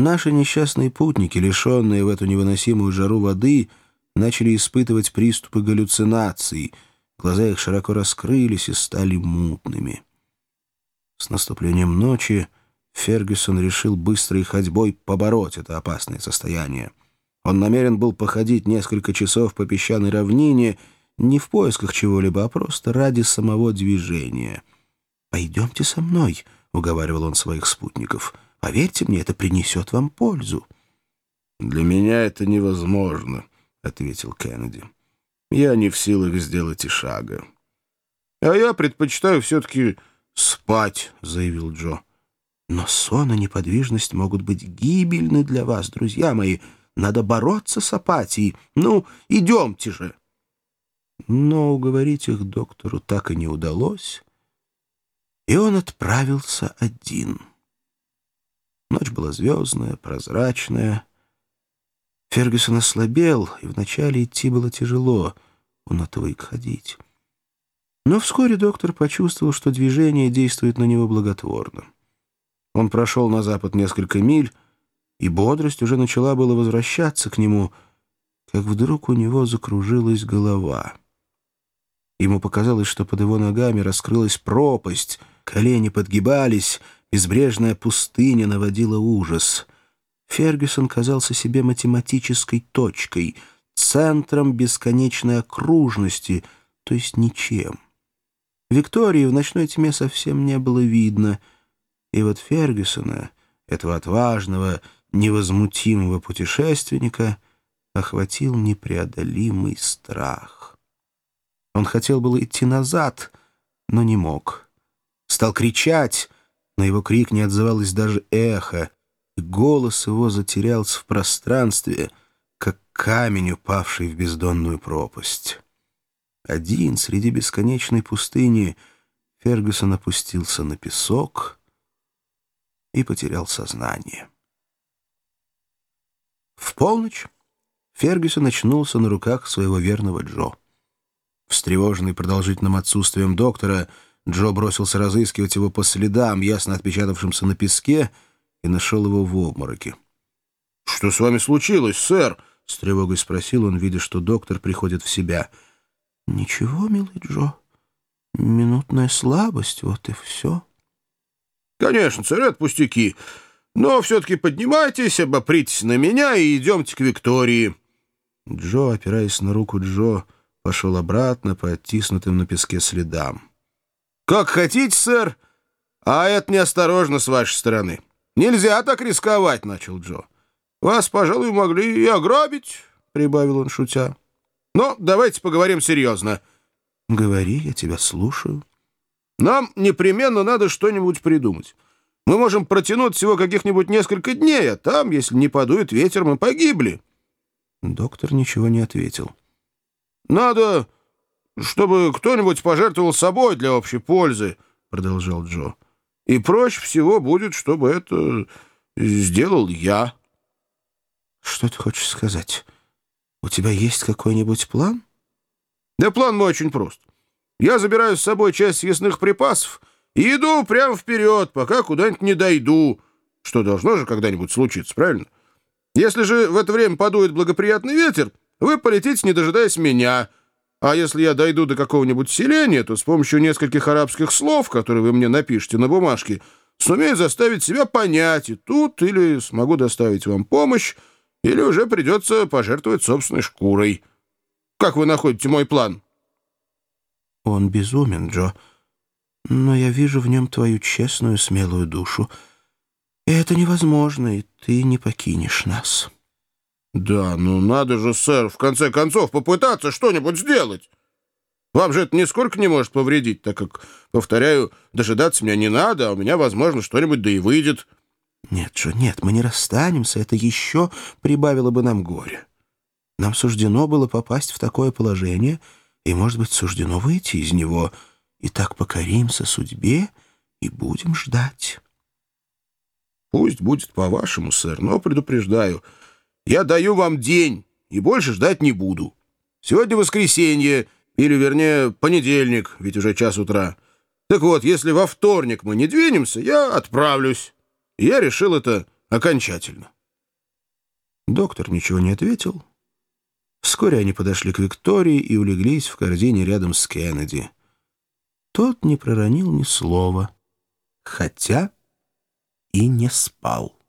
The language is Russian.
Наши несчастные путники, лишенные в эту невыносимую жару воды, начали испытывать приступы галлюцинаций. Глаза их широко раскрылись и стали мутными. С наступлением ночи Фергюсон решил быстрой ходьбой побороть это опасное состояние. Он намерен был походить несколько часов по песчаной равнине не в поисках чего-либо, а просто ради самого движения. «Пойдемте со мной», — уговаривал он своих спутников. «Поверьте мне, это принесет вам пользу». «Для меня это невозможно», — ответил Кеннеди. «Я не в силах сделать и шага». «А я предпочитаю все-таки спать», — заявил Джо. «Но сон и неподвижность могут быть гибельны для вас, друзья мои. Надо бороться с апатией. Ну, идемте же». Но уговорить их доктору так и не удалось, и он отправился один. Была звездная, прозрачная. Фергюсон ослабел, и вначале идти было тяжело, он отвык ходить. Но вскоре доктор почувствовал, что движение действует на него благотворно. Он прошел на запад несколько миль, и бодрость уже начала было возвращаться к нему, как вдруг у него закружилась голова. Ему показалось, что под его ногами раскрылась пропасть, колени подгибались, безбрежная пустыня наводила ужас. Фергюсон казался себе математической точкой, центром бесконечной окружности, то есть ничем. Виктории в ночной тьме совсем не было видно, и вот Фергюсона, этого отважного, невозмутимого путешественника, охватил непреодолимый страх. Он хотел было идти назад, но не мог. Стал кричать, но его крик не отзывалось даже эхо, и голос его затерялся в пространстве, как камень, упавший в бездонную пропасть. Один среди бесконечной пустыни Фергюсон опустился на песок и потерял сознание. В полночь Фергюсон очнулся на руках своего верного Джо. Встревоженный продолжительным отсутствием доктора, Джо бросился разыскивать его по следам, ясно отпечатавшимся на песке, и нашел его в обмороке. «Что с вами случилось, сэр?» — с тревогой спросил он, видя, что доктор приходит в себя. «Ничего, милый Джо. Минутная слабость, вот и все». «Конечно, сэр, это пустяки. Но все-таки поднимайтесь, обопритесь на меня и идемте к Виктории». Джо, опираясь на руку Джо, пошел обратно по оттиснутым на песке следам. «Как хотите, сэр, а это неосторожно с вашей стороны. Нельзя так рисковать», — начал Джо. «Вас, пожалуй, могли и ограбить», — прибавил он, шутя. «Но давайте поговорим серьезно». «Говори, я тебя слушаю». «Нам непременно надо что-нибудь придумать. Мы можем протянуть всего каких-нибудь несколько дней, а там, если не подует ветер, мы погибли». Доктор ничего не ответил. «Надо, чтобы кто-нибудь пожертвовал собой для общей пользы», — продолжал Джо. «И проще всего будет, чтобы это сделал я». «Что ты хочешь сказать? У тебя есть какой-нибудь план?» «Да план мой очень прост. Я забираю с собой часть съестных припасов и иду прямо вперед, пока куда-нибудь не дойду, что должно же когда-нибудь случиться, правильно? Если же в это время подует благоприятный ветер, вы полетите, не дожидаясь меня. А если я дойду до какого-нибудь селения, то с помощью нескольких арабских слов, которые вы мне напишете на бумажке, сумею заставить себя понять и тут, или смогу доставить вам помощь, или уже придется пожертвовать собственной шкурой. Как вы находите мой план?» «Он безумен, Джо, но я вижу в нем твою честную, смелую душу. И это невозможно, и ты не покинешь нас». «Да, ну надо же, сэр, в конце концов попытаться что-нибудь сделать. Вам же это нисколько не может повредить, так как, повторяю, дожидаться меня не надо, а у меня, возможно, что-нибудь да и выйдет». «Нет же, нет, мы не расстанемся, это еще прибавило бы нам горе. Нам суждено было попасть в такое положение, и, может быть, суждено выйти из него, и так покоримся судьбе и будем ждать». «Пусть будет по-вашему, сэр, но предупреждаю». Я даю вам день и больше ждать не буду. Сегодня воскресенье, или, вернее, понедельник, ведь уже час утра. Так вот, если во вторник мы не двинемся, я отправлюсь. И я решил это окончательно. Доктор ничего не ответил. Вскоре они подошли к Виктории и улеглись в корзине рядом с Кеннеди. Тот не проронил ни слова, хотя и не спал.